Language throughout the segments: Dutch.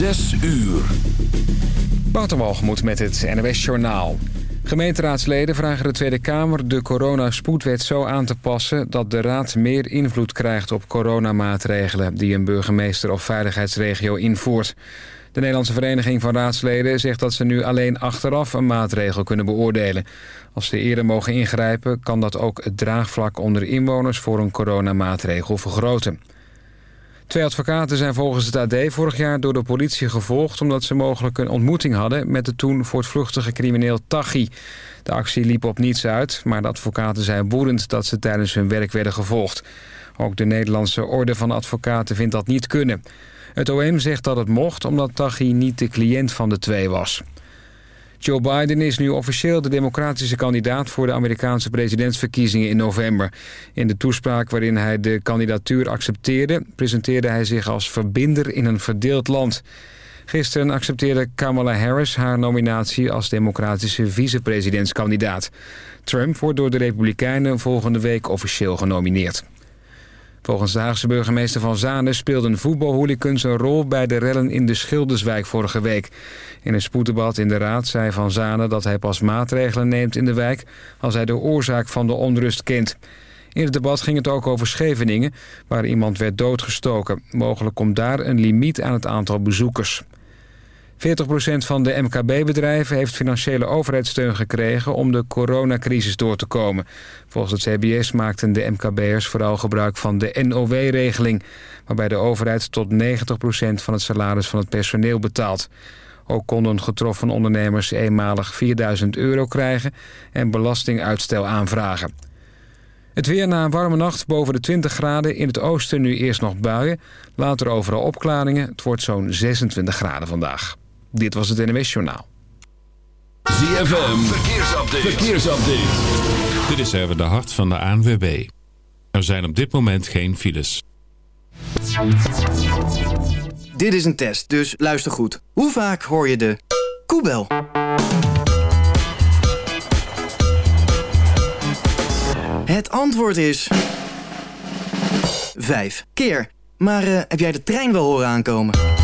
Zes uur. Waterwalgemoed met het NWS Journaal. Gemeenteraadsleden vragen de Tweede Kamer de coronaspoedwet zo aan te passen... dat de Raad meer invloed krijgt op coronamaatregelen... die een burgemeester of veiligheidsregio invoert. De Nederlandse Vereniging van Raadsleden zegt dat ze nu alleen achteraf een maatregel kunnen beoordelen. Als ze eerder mogen ingrijpen, kan dat ook het draagvlak onder inwoners voor een coronamaatregel vergroten. Twee advocaten zijn volgens het AD vorig jaar door de politie gevolgd... omdat ze mogelijk een ontmoeting hadden met de toen voortvluchtige crimineel Taghi. De actie liep op niets uit, maar de advocaten zijn woedend... dat ze tijdens hun werk werden gevolgd. Ook de Nederlandse Orde van Advocaten vindt dat niet kunnen. Het OM zegt dat het mocht omdat Taghi niet de cliënt van de twee was. Joe Biden is nu officieel de democratische kandidaat... voor de Amerikaanse presidentsverkiezingen in november. In de toespraak waarin hij de kandidatuur accepteerde... presenteerde hij zich als verbinder in een verdeeld land. Gisteren accepteerde Kamala Harris haar nominatie... als democratische vicepresidentskandidaat. Trump wordt door de Republikeinen volgende week officieel genomineerd. Volgens de Haagse burgemeester van Zanen speelden voetbalhooligans een rol bij de rellen in de Schilderswijk vorige week. In een spoeddebat in de raad zei Van Zanen dat hij pas maatregelen neemt in de wijk als hij de oorzaak van de onrust kent. In het debat ging het ook over Scheveningen, waar iemand werd doodgestoken. Mogelijk komt daar een limiet aan het aantal bezoekers. 40% van de MKB-bedrijven heeft financiële overheidssteun gekregen om de coronacrisis door te komen. Volgens het CBS maakten de MKB'ers vooral gebruik van de NOW-regeling, waarbij de overheid tot 90% van het salaris van het personeel betaalt. Ook konden getroffen ondernemers eenmalig 4000 euro krijgen en belastinguitstel aanvragen. Het weer na een warme nacht boven de 20 graden. In het oosten nu eerst nog buien. Later overal opklaringen. Het wordt zo'n 26 graden vandaag. Dit was het NWS Journaal. ZFM, verkeersupdate. verkeersupdate. Dit is even de hart van de ANWB. Er zijn op dit moment geen files. Dit is een test, dus luister goed. Hoe vaak hoor je de koebel? Het antwoord is... Vijf keer. Maar uh, heb jij de trein wel horen aankomen?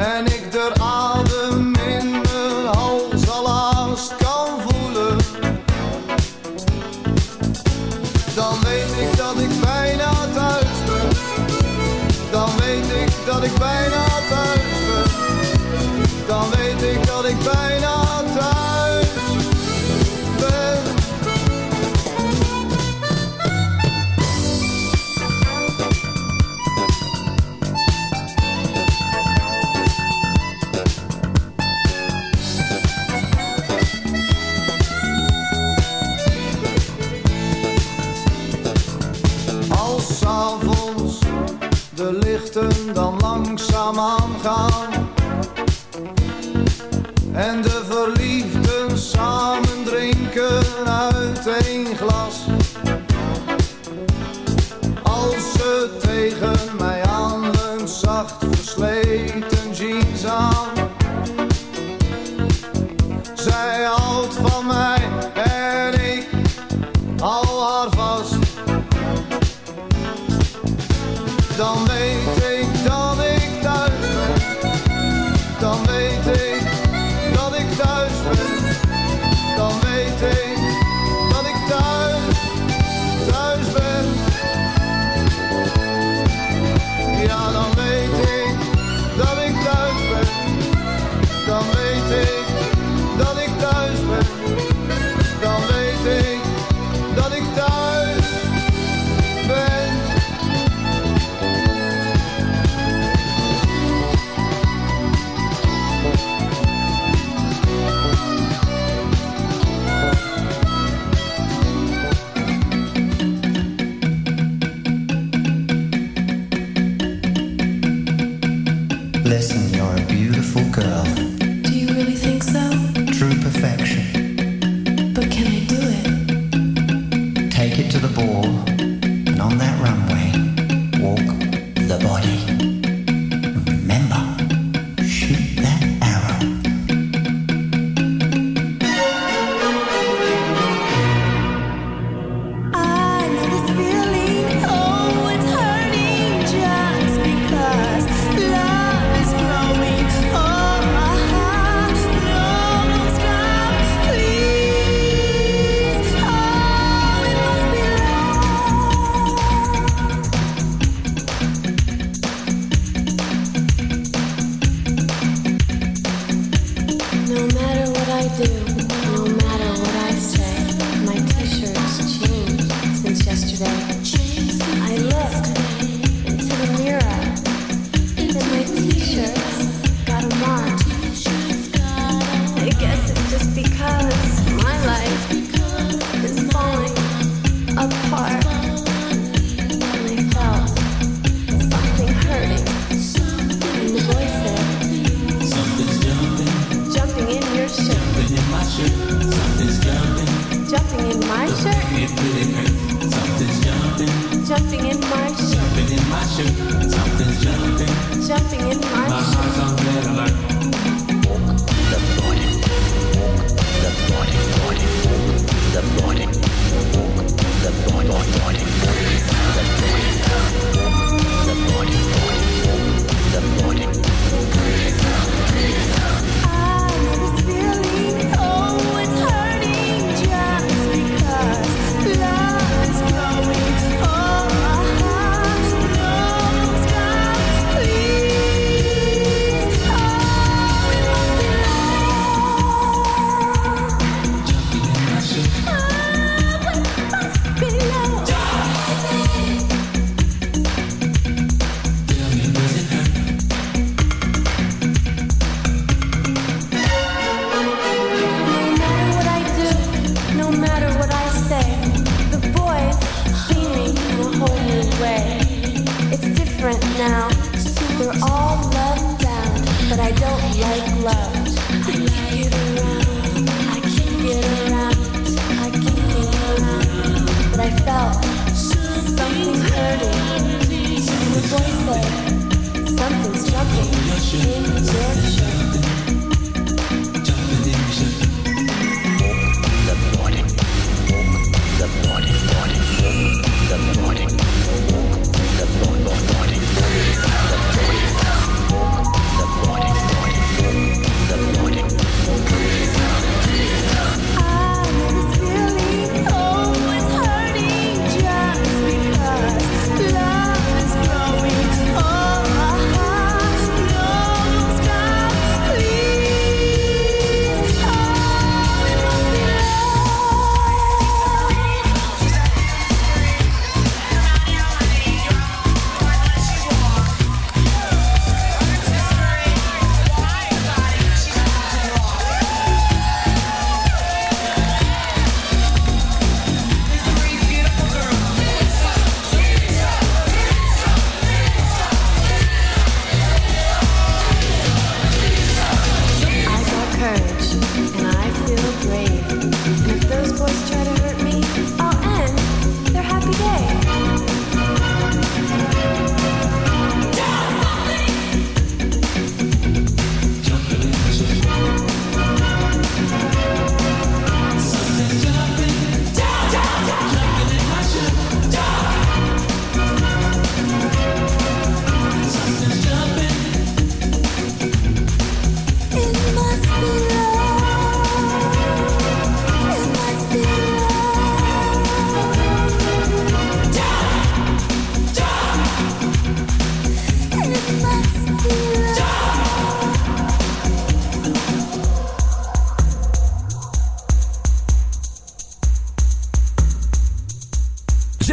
en ik de adem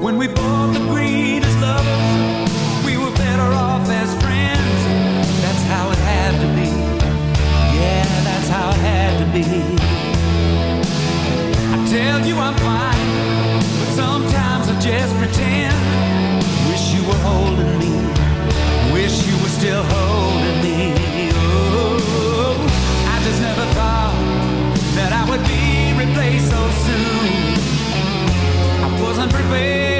When we both agreed as lovers, we were better off as friends. That's how it had to be. Yeah, that's how it had to be. I tell you I'm fine, but sometimes I just pretend. Wish you were holding me. Wish you were still holding wasn't prepared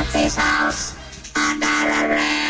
at his house under a rain.